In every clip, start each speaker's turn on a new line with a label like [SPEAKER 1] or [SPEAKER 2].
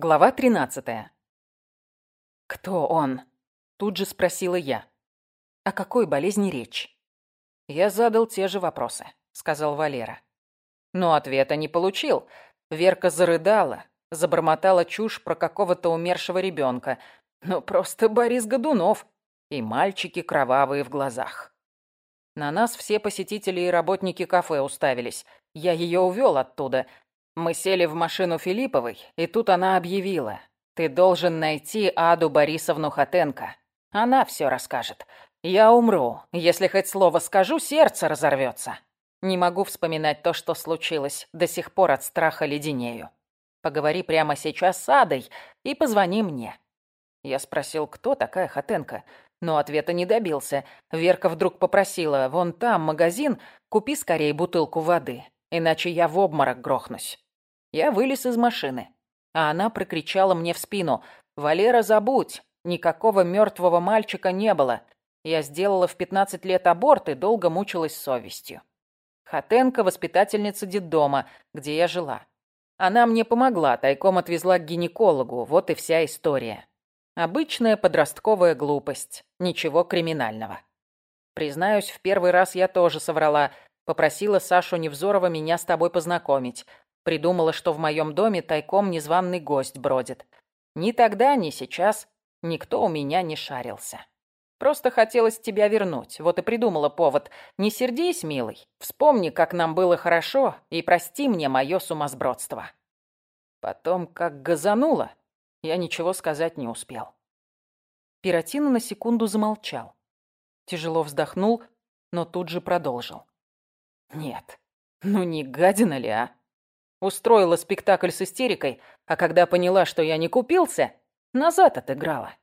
[SPEAKER 1] Глава 13. «Кто он?» – тут же спросила я. «О какой болезни речь?» «Я задал те же вопросы», – сказал Валера. Но ответа не получил. Верка зарыдала, забормотала чушь про какого-то умершего ребенка. Ну, просто Борис Годунов. И мальчики кровавые в глазах. На нас все посетители и работники кафе уставились. Я ее увел оттуда – мы сели в машину Филипповой, и тут она объявила. «Ты должен найти Аду Борисовну Хатенко. Она все расскажет. Я умру. Если хоть слово скажу, сердце разорвется. Не могу вспоминать то, что случилось. До сих пор от страха леденею. Поговори прямо сейчас с Адой и позвони мне». Я спросил, кто такая Хатенко, но ответа не добился. Верка вдруг попросила, «Вон там магазин, купи скорее бутылку воды, иначе я в обморок грохнусь». Я вылез из машины, а она прокричала мне в спину. «Валера, забудь! Никакого мертвого мальчика не было. Я сделала в 15 лет аборт и долго мучилась совестью. Хатенко – воспитательница детдома, где я жила. Она мне помогла, тайком отвезла к гинекологу, вот и вся история. Обычная подростковая глупость, ничего криминального. Признаюсь, в первый раз я тоже соврала, попросила Сашу Невзорова меня с тобой познакомить. Придумала, что в моем доме тайком незваный гость бродит. Ни тогда, ни сейчас никто у меня не шарился. Просто хотелось тебя вернуть. Вот и придумала повод. Не сердись, милый. Вспомни, как нам было хорошо, и прости мне мое сумасбродство. Потом, как газануло, я ничего сказать не успел. Пиротина на секунду замолчал. Тяжело вздохнул, но тут же продолжил. Нет, ну не гадина ли, а? Устроила спектакль с истерикой, а когда поняла, что я не купился, назад отыграла.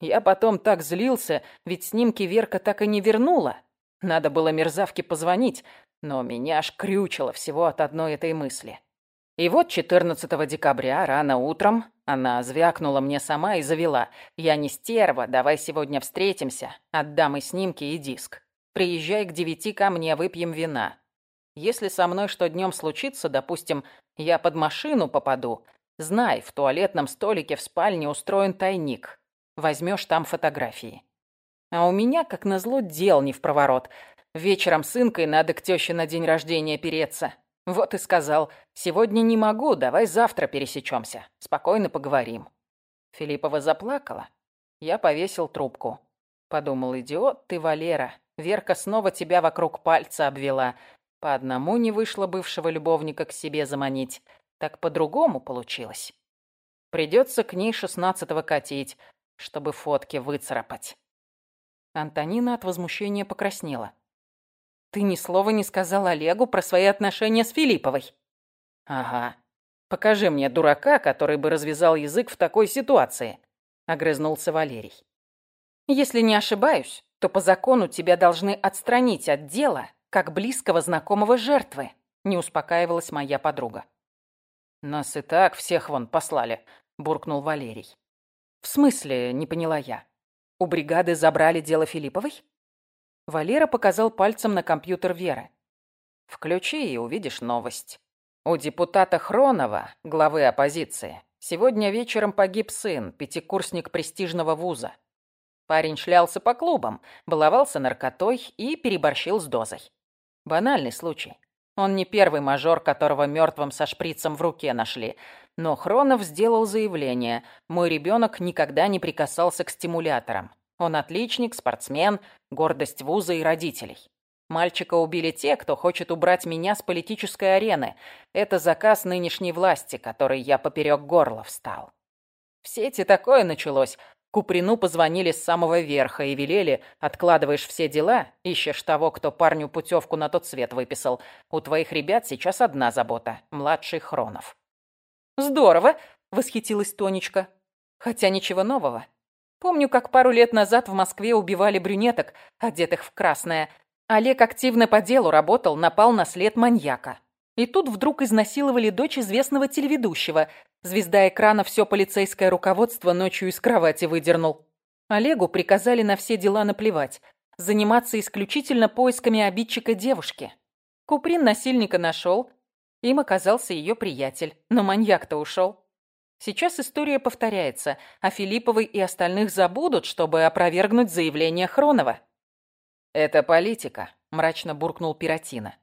[SPEAKER 1] Я потом так злился, ведь снимки Верка так и не вернула. Надо было мерзавке позвонить, но меня аж крючило всего от одной этой мысли. И вот 14 декабря рано утром она звякнула мне сама и завела. «Я не стерва, давай сегодня встретимся, отдам и снимки, и диск. Приезжай к девяти ко мне, выпьем вина. Если со мной что днем случится, допустим, я под машину попаду, знай, в туалетном столике в спальне устроен тайник. Возьмешь там фотографии. А у меня, как назло, дел не в проворот. Вечером с Инкой надо к тёще на день рождения переться. Вот и сказал, сегодня не могу, давай завтра пересечемся. Спокойно поговорим. Филиппова заплакала. Я повесил трубку. Подумал, идиот ты, Валера. Верка снова тебя вокруг пальца обвела. По одному не вышло бывшего любовника к себе заманить, так по-другому получилось. Придется к ней шестнадцатого катить, чтобы фотки выцарапать. Антонина от возмущения покраснела. «Ты ни слова не сказал Олегу про свои отношения с Филипповой?» «Ага. Покажи мне дурака, который бы развязал язык в такой ситуации», — огрызнулся Валерий. «Если не ошибаюсь, то по закону тебя должны отстранить от дела как близкого знакомого жертвы», — не успокаивалась моя подруга. «Нас и так всех вон послали», — буркнул Валерий. «В смысле?» — не поняла я. «У бригады забрали дело Филипповой?» Валера показал пальцем на компьютер Веры. «Включи и увидишь новость. У депутата Хронова, главы оппозиции, сегодня вечером погиб сын, пятикурсник престижного вуза. Парень шлялся по клубам, баловался наркотой и переборщил с дозой. Банальный случай. Он не первый мажор, которого мертвым со шприцем в руке нашли. Но Хронов сделал заявление. Мой ребенок никогда не прикасался к стимуляторам. Он отличник, спортсмен, гордость вуза и родителей. Мальчика убили те, кто хочет убрать меня с политической арены. Это заказ нынешней власти, который я поперек горла встал. В сети такое началось. Куприну позвонили с самого верха и велели, откладываешь все дела, ищешь того, кто парню путевку на тот свет выписал. У твоих ребят сейчас одна забота – младший Хронов. «Здорово!» – восхитилась Тонечка. Хотя ничего нового. Помню, как пару лет назад в Москве убивали брюнеток, одетых в красное. Олег активно по делу работал, напал на след маньяка. И тут вдруг изнасиловали дочь известного телеведущего, Звезда экрана все полицейское руководство ночью из кровати выдернул. Олегу приказали на все дела наплевать, заниматься исключительно поисками обидчика девушки. Куприн насильника нашел, им оказался ее приятель, но маньяк-то ушел. Сейчас история повторяется, а Филипповой и остальных забудут, чтобы опровергнуть заявление Хронова. «Это политика», — мрачно буркнул Пиротина.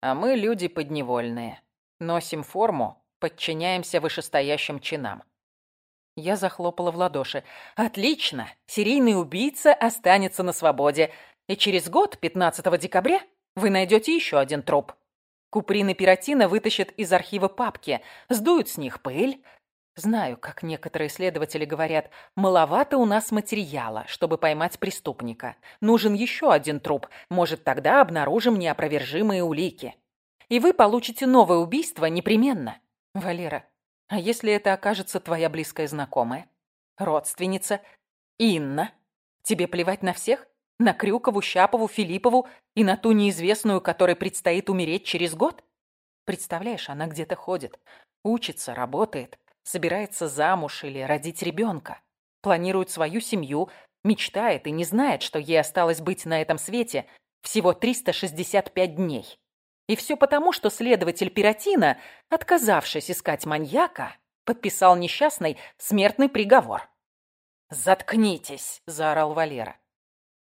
[SPEAKER 1] «А мы люди подневольные. Носим форму, подчиняемся вышестоящим чинам». Я захлопала в ладоши. «Отлично! Серийный убийца останется на свободе. И через год, 15 декабря, вы найдете еще один труп. Куприн и Пиротина вытащат из архива папки, сдуют с них пыль, Знаю, как некоторые следователи говорят, маловато у нас материала, чтобы поймать преступника. Нужен еще один труп. Может, тогда обнаружим неопровержимые улики. И вы получите новое убийство непременно. Валера, а если это окажется твоя близкая знакомая? Родственница? Инна? Тебе плевать на всех? На Крюкову, Щапову, Филиппову и на ту неизвестную, которой предстоит умереть через год? Представляешь, она где-то ходит, учится, работает, собирается замуж или родить ребенка, планирует свою семью, мечтает и не знает, что ей осталось быть на этом свете всего 365 дней. И все потому, что следователь Пиротина, отказавшись искать маньяка, подписал несчастный смертный приговор. «Заткнитесь!» – заорал Валера.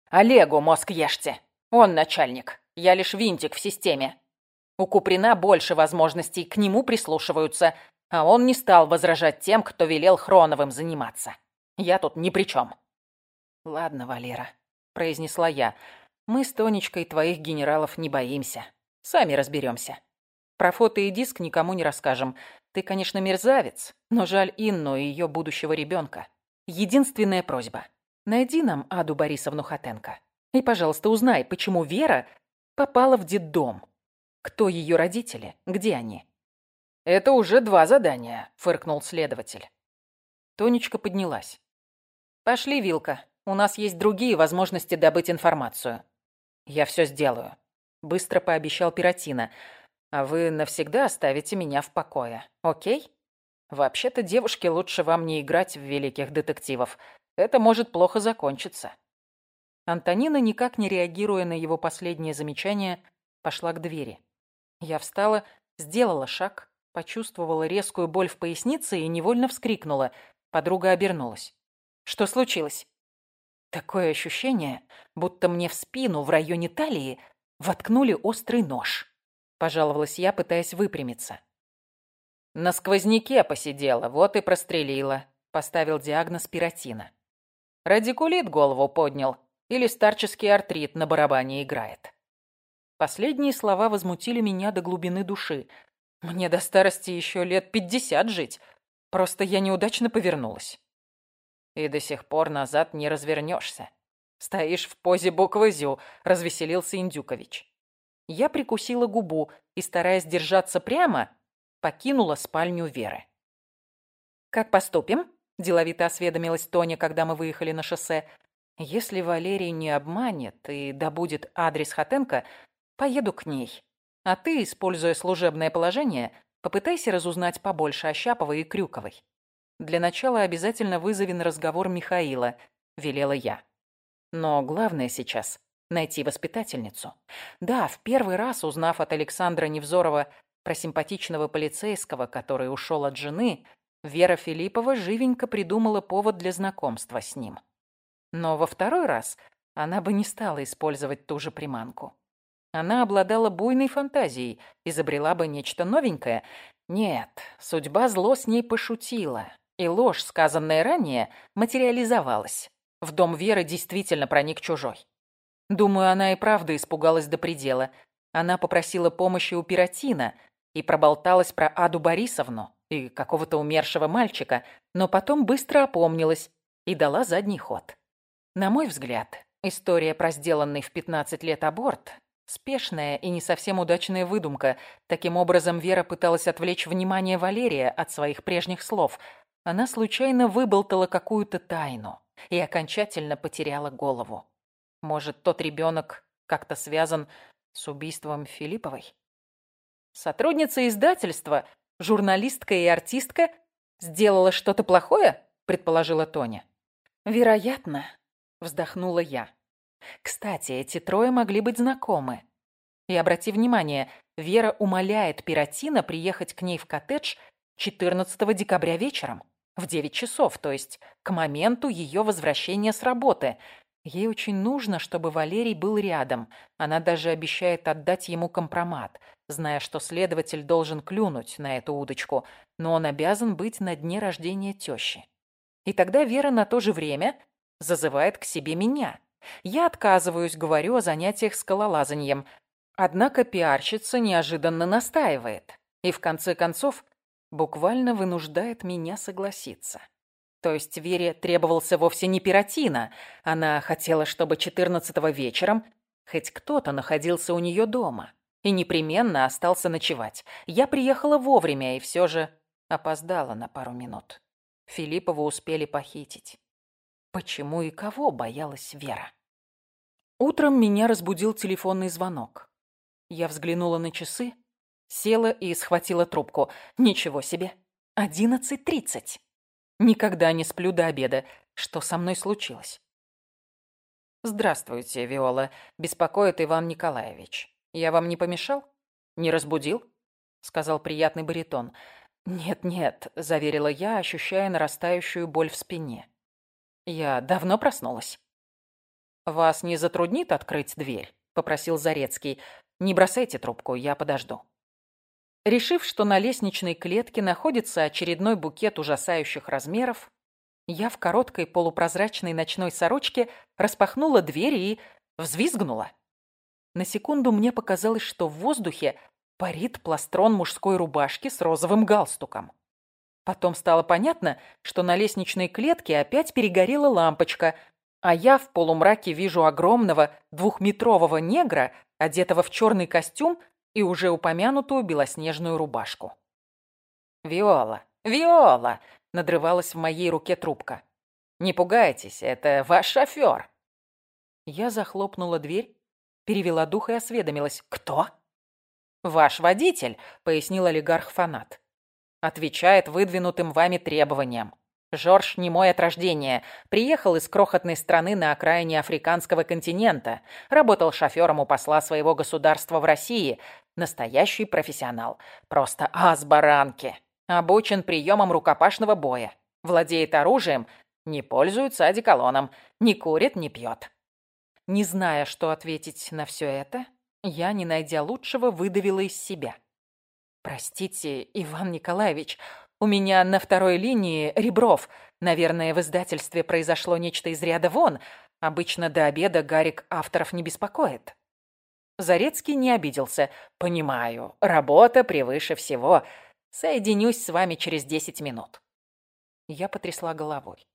[SPEAKER 1] «Олегу мозг ешьте! Он начальник, я лишь винтик в системе. У Куприна больше возможностей, к нему прислушиваются, а он не стал возражать тем, кто велел Хроновым заниматься. Я тут ни при чем. «Ладно, Валера», — произнесла я, — «мы с Тонечкой твоих генералов не боимся. Сами разберемся. Про фото и диск никому не расскажем. Ты, конечно, мерзавец, но жаль Инну и ее будущего ребенка. Единственная просьба. Найди нам Аду Борисовну Хатенко. И, пожалуйста, узнай, почему Вера попала в детдом. Кто ее родители? Где они? «Это уже два задания», — фыркнул следователь. Тонечка поднялась. «Пошли, Вилка. У нас есть другие возможности добыть информацию». «Я все сделаю», — быстро пообещал Пиротина. «А вы навсегда оставите меня в покое, окей? Вообще-то, девушке лучше вам не играть в великих детективов. Это может плохо закончиться». Антонина, никак не реагируя на его последнее замечание, пошла к двери. Я встала, сделала шаг, Почувствовала резкую боль в пояснице и невольно вскрикнула. Подруга обернулась. «Что случилось?» Такое ощущение, будто мне в спину в районе талии воткнули острый нож. Пожаловалась я, пытаясь выпрямиться. На сквозняке посидела, вот и прострелила. Поставил диагноз пиротина. Радикулит голову поднял или старческий артрит на барабане играет. Последние слова возмутили меня до глубины души. Мне до старости еще лет пятьдесят жить. Просто я неудачно повернулась. И до сих пор назад не развернешься. Стоишь в позе буквы «зю», развеселился Индюкович. Я прикусила губу и, стараясь держаться прямо, покинула спальню Веры. «Как поступим?» – деловито осведомилась Тоня, когда мы выехали на шоссе. «Если Валерий не обманет и добудет адрес Хатенко, поеду к ней. А ты, используя служебное положение, попытайся разузнать побольше о Щаповой и Крюковой. Для начала обязательно вызови на разговор Михаила, велела я. Но главное сейчас — найти воспитательницу. Да, в первый раз, узнав от Александра Невзорова про симпатичного полицейского, который ушел от жены, Вера Филиппова живенько придумала повод для знакомства с ним. Но во второй раз она бы не стала использовать ту же приманку. Она обладала буйной фантазией, изобрела бы нечто новенькое. Нет, судьба зло с ней пошутила, и ложь, сказанная ранее, материализовалась. В дом Веры действительно проник чужой. Думаю, она и правда испугалась до предела. Она попросила помощи у Пиротина и проболталась про Аду Борисовну и какого-то умершего мальчика, но потом быстро опомнилась и дала задний ход. На мой взгляд, история про сделанный в 15 лет аборт Спешная и не совсем удачная выдумка. Таким образом, Вера пыталась отвлечь внимание Валерия от своих прежних слов. Она случайно выболтала какую-то тайну и окончательно потеряла голову. Может, тот ребенок как-то связан с убийством Филипповой? Сотрудница издательства, журналистка и артистка, сделала что-то плохое, предположила Тоня. Вероятно, вздохнула я. Кстати, эти трое могли быть знакомы. И обрати внимание, Вера умоляет Пиротина приехать к ней в коттедж 14 декабря вечером, в 9 часов, то есть к моменту ее возвращения с работы. Ей очень нужно, чтобы Валерий был рядом. Она даже обещает отдать ему компромат, зная, что следователь должен клюнуть на эту удочку, но он обязан быть на дне рождения тещи. И тогда Вера на то же время зазывает к себе меня. Я отказываюсь, говорю о занятиях скалолазанием. Однако пиарщица неожиданно настаивает. И в конце концов буквально вынуждает меня согласиться. То есть Вере требовался вовсе не пиротина. Она хотела, чтобы 14-го вечером хоть кто-то находился у нее дома и непременно остался ночевать. Я приехала вовремя и все же опоздала на пару минут. Филиппова успели похитить. Почему и кого боялась Вера? Утром меня разбудил телефонный звонок. Я взглянула на часы, села и схватила трубку. Ничего себе. Одиннадцать тридцать. Никогда не сплю до обеда. Что со мной случилось? Здравствуйте, Виола. Беспокоит Иван Николаевич. Я вам не помешал? Не разбудил? Сказал приятный баритон. «Нет-нет», — заверила я, ощущая нарастающую боль в спине. «Я давно проснулась». «Вас не затруднит открыть дверь?» — попросил Зарецкий. «Не бросайте трубку, я подожду». Решив, что на лестничной клетке находится очередной букет ужасающих размеров, я в короткой полупрозрачной ночной сорочке распахнула дверь и взвизгнула. На секунду мне показалось, что в воздухе парит пластрон мужской рубашки с розовым галстуком. Потом стало понятно, что на лестничной клетке опять перегорела лампочка, а я в полумраке вижу огромного двухметрового негра, одетого в черный костюм и уже упомянутую белоснежную рубашку. «Виола! Виола!» — надрывалась в моей руке трубка. «Не пугайтесь, это ваш шофер!» Я захлопнула дверь, перевела дух и осведомилась. «Кто?» «Ваш водитель», — пояснил олигарх-фанат. «Отвечает выдвинутым вами требованиям. Жорж не мой от рождения. Приехал из крохотной страны на окраине африканского континента. Работал шофером у посла своего государства в России. Настоящий профессионал. Просто ас баранки. Обучен приемам рукопашного боя. Владеет оружием. Не пользуется одеколоном. Не курит, не пьет». Не зная, что ответить на все это, я, не найдя лучшего, выдавила из себя. «Простите, Иван Николаевич, у меня на второй линии Ребров. Наверное, в издательстве произошло нечто из ряда вон. Обычно до обеда Гарик авторов не беспокоит». Зарецкий не обиделся. «Понимаю, работа превыше всего. Соединюсь с вами через десять минут». Я потрясла головой.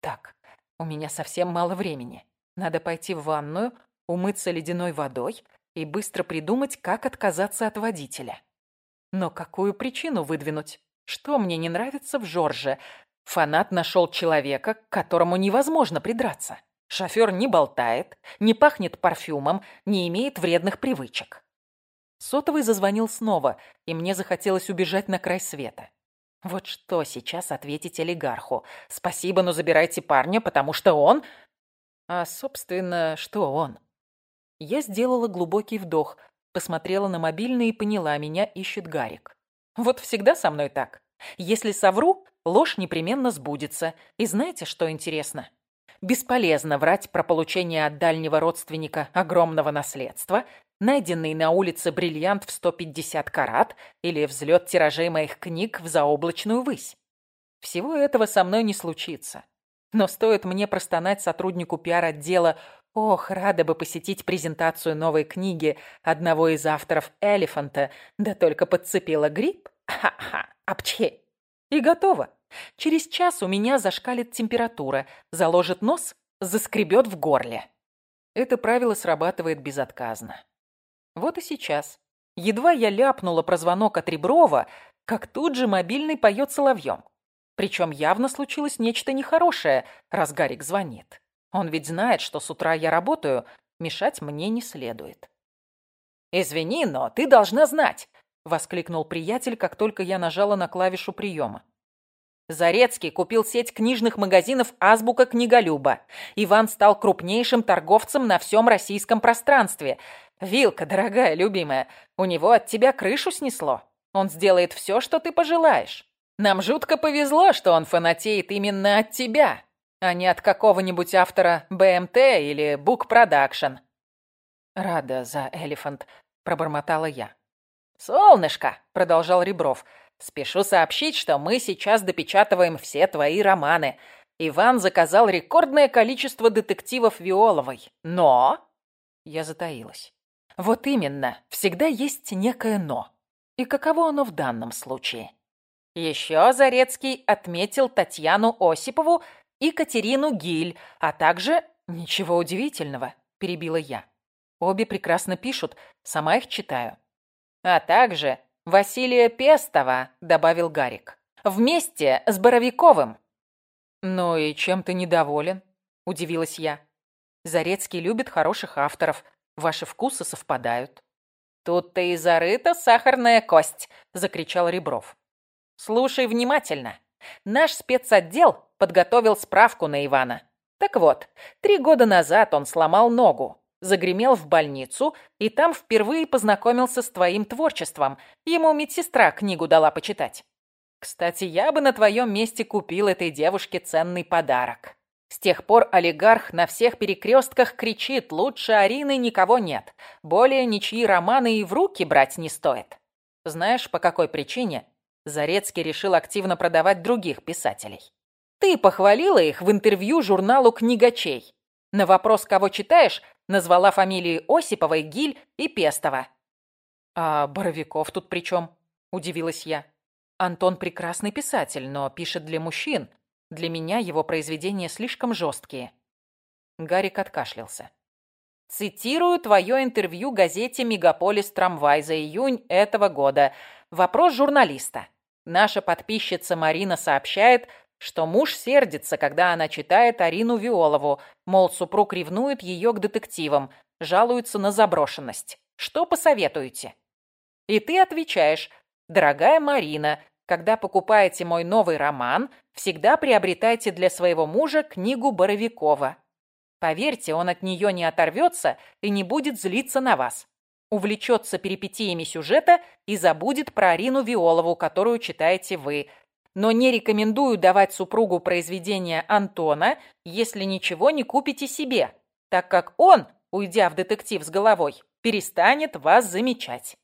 [SPEAKER 1] «Так, у меня совсем мало времени. Надо пойти в ванную, умыться ледяной водой, и быстро придумать, как отказаться от водителя. Но какую причину выдвинуть? Что мне не нравится в Жорже? Фанат нашел человека, к которому невозможно придраться. Шофер не болтает, не пахнет парфюмом, не имеет вредных привычек. Сотовый зазвонил снова, и мне захотелось убежать на край света. Вот что сейчас ответить олигарху? Спасибо, но забирайте парня, потому что он... А, собственно, что он? Я сделала глубокий вдох, посмотрела на мобильный и поняла, меня ищет Гарик. Вот всегда со мной так. Если совру, ложь непременно сбудется. И знаете, что интересно? Бесполезно врать про получение от дальнего родственника огромного наследства, найденный на улице бриллиант в 150 карат или взлет тиражей моих книг в заоблачную высь. Всего этого со мной не случится. Но стоит мне простонать сотруднику пиар-отдела Ох, рада бы посетить презентацию новой книги одного из авторов «Элефанта», да только подцепила грипп. Ха-ха, апчхи. И готово. Через час у меня зашкалит температура, заложит нос, заскребет в горле. Это правило срабатывает безотказно. Вот и сейчас. Едва я ляпнула про звонок от Реброва, как тут же мобильный поет соловьем. Причем явно случилось нечто нехорошее, раз Гарик звонит. Он ведь знает, что с утра я работаю, мешать мне не следует. «Извини, но ты должна знать!» — воскликнул приятель, как только я нажала на клавишу приема. Зарецкий купил сеть книжных магазинов «Азбука книголюба». Иван стал крупнейшим торговцем на всем российском пространстве. Вилка, дорогая, любимая, у него от тебя крышу снесло. Он сделает все, что ты пожелаешь. Нам жутко повезло, что он фанатеет именно от тебя, а не от какого-нибудь автора БМТ или Book Production. Рада за Элефант, пробормотала я. «Солнышко», — продолжал Ребров, — «спешу сообщить, что мы сейчас допечатываем все твои романы. Иван заказал рекордное количество детективов Виоловой. Но...» Я затаилась. «Вот именно, всегда есть некое «но». И каково оно в данном случае? Еще Зарецкий отметил Татьяну Осипову и Катерину Гиль, а также... Ничего удивительного, перебила я. Обе прекрасно пишут, сама их читаю. А также Василия Пестова, добавил Гарик. Вместе с Боровиковым. Ну и чем ты недоволен? Удивилась я. Зарецкий любит хороших авторов. Ваши вкусы совпадают. Тут-то и зарыта сахарная кость, закричал Ребров. Слушай внимательно. Наш спецотдел подготовил справку на Ивана. Так вот, три года назад он сломал ногу, загремел в больницу и там впервые познакомился с твоим творчеством. Ему медсестра книгу дала почитать. Кстати, я бы на твоем месте купил этой девушке ценный подарок. С тех пор олигарх на всех перекрестках кричит «Лучше Арины никого нет. Более ничьи романы и в руки брать не стоит». Знаешь, по какой причине? Зарецкий решил активно продавать других писателей. Ты похвалила их в интервью журналу «Книгачей». На вопрос, кого читаешь, назвала фамилии Осиповой, Гиль и Пестова. «А Боровиков тут при чем?» – удивилась я. «Антон прекрасный писатель, но пишет для мужчин. Для меня его произведения слишком жесткие». Гарик откашлялся. «Цитирую твое интервью газете «Мегаполис Трамвай» за июнь этого года. Вопрос журналиста. Наша подписчица Марина сообщает, что муж сердится, когда она читает Арину Виолову, мол, супруг ревнует ее к детективам, жалуется на заброшенность. Что посоветуете? И ты отвечаешь, дорогая Марина, когда покупаете мой новый роман, всегда приобретайте для своего мужа книгу Боровикова. Поверьте, он от нее не оторвется и не будет злиться на вас увлечется перипетиями сюжета и забудет про Арину Виолову, которую читаете вы. Но не рекомендую давать супругу произведения Антона, если ничего не купите себе, так как он, уйдя в детектив с головой, перестанет вас замечать.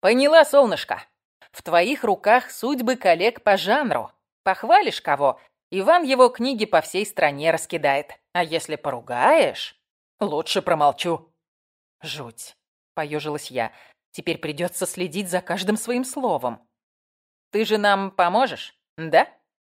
[SPEAKER 1] Поняла, солнышко? В твоих руках судьбы коллег по жанру. Похвалишь кого, Иван его книги по всей стране раскидает. А если поругаешь, лучше промолчу. Жуть. Поежилась я. Теперь придется следить за каждым своим словом. «Ты же нам поможешь, да?»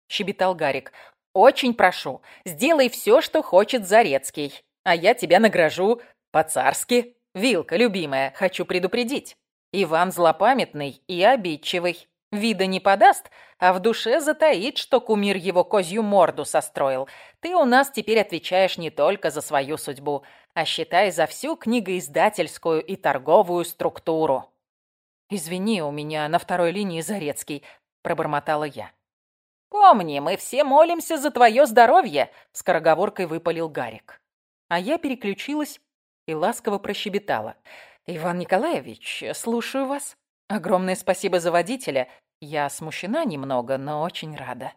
[SPEAKER 1] Щебетал Гарик. «Очень прошу, сделай все, что хочет Зарецкий, а я тебя награжу по-царски. Вилка, любимая, хочу предупредить. Иван злопамятный и обидчивый. Вида не подаст, а в душе затаит, что кумир его козью морду состроил. Ты у нас теперь отвечаешь не только за свою судьбу, а считай за всю книгоиздательскую и торговую структуру. «Извини, у меня на второй линии Зарецкий», — пробормотала я. «Помни, мы все молимся за твое здоровье», — скороговоркой выпалил Гарик. А я переключилась и ласково прощебетала. «Иван Николаевич, слушаю вас. Огромное спасибо за водителя. Я смущена немного, но очень рада.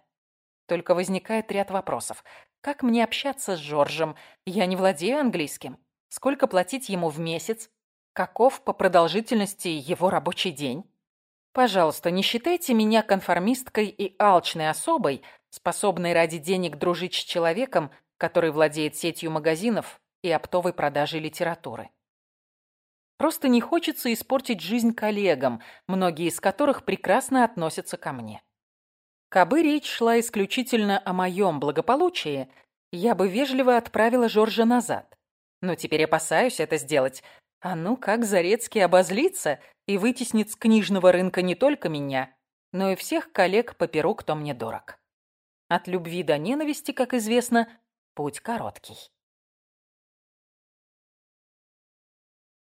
[SPEAKER 1] Только возникает ряд вопросов. Как мне общаться с Жоржем? Я не владею английским. Сколько платить ему в месяц? Каков по продолжительности его рабочий день? Пожалуйста, не считайте меня конформисткой и алчной особой, способной ради денег дружить с человеком, который владеет сетью магазинов и оптовой продажей литературы. Просто не хочется испортить жизнь коллегам, многие из которых прекрасно относятся ко мне. Кабы речь шла исключительно о моем благополучии, я бы вежливо отправила Жоржа назад. Но теперь опасаюсь это сделать. А ну как Зарецкий обозлится и вытеснит с книжного рынка не только меня, но и всех коллег по перу, кто мне дорог. От любви до ненависти, как известно, путь короткий.